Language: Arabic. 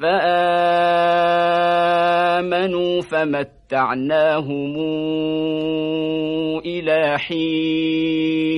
فآمنوا فمتعناهم إلى حين